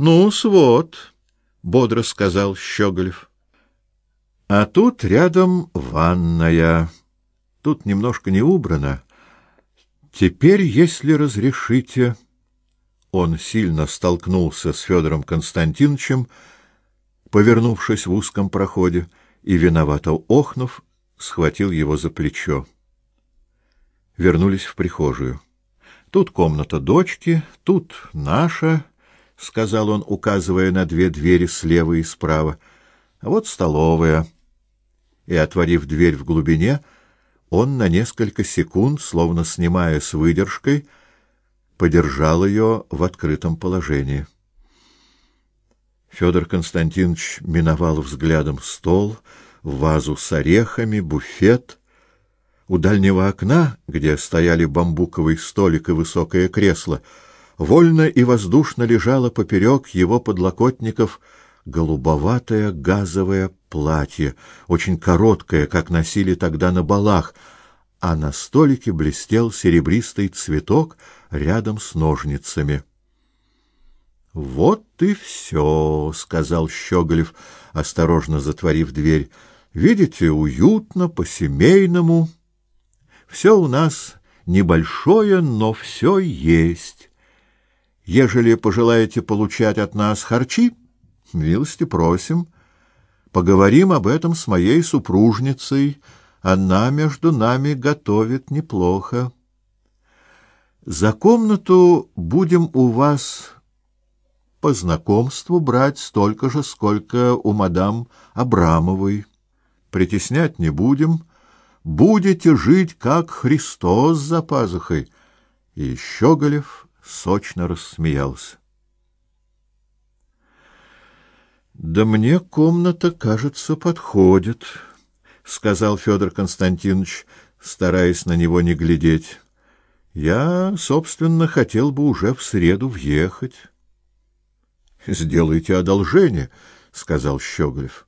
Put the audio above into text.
Ну, свод, бодро сказал Щеголев. А тут рядом ванная. Тут немножко не убрано. Теперь, если разрешите, он сильно столкнулся с Федором Константиновичем, повернувшись в узком проходе, и виновато охнув, схватил его за плечо. Вернулись в прихожую. Тут комната дочки, тут наша, сказал он, указывая на две двери слева и справа. Вот столовая. И отворив дверь в глубине, он на несколько секунд, словно снимая с выдержкой, подержал ее в открытом положении. Федор Константинович миновал взглядом стол, вазу с орехами, буфет. У дальнего окна, где стояли бамбуковый столик и высокое кресло, вольно и воздушно лежало поперек его подлокотников голубоватое газовое платье, очень короткое, как носили тогда на балах, а на столике блестел серебристый цветок рядом с ножницами. Вот и все, сказал Щеголев, осторожно затворив дверь. Видите, уютно, по-семейному. Все у нас небольшое, но все есть. Ежели пожелаете получать от нас харчи, милости просим. Поговорим об этом с моей супружницей. Она между нами готовит неплохо. За комнату будем у вас по знакомству брать столько же, сколько у мадам Абрамовой. Притеснять не будем. Будете жить, как Христос за пазухой. И Щеголев сочно рассмеялся. Да мне комната, кажется, подходит, сказал Федор Константинович, стараясь на него не глядеть. Я, собственно, хотел бы уже в среду въехать. Сделайте одолжение, сказал Щеголев.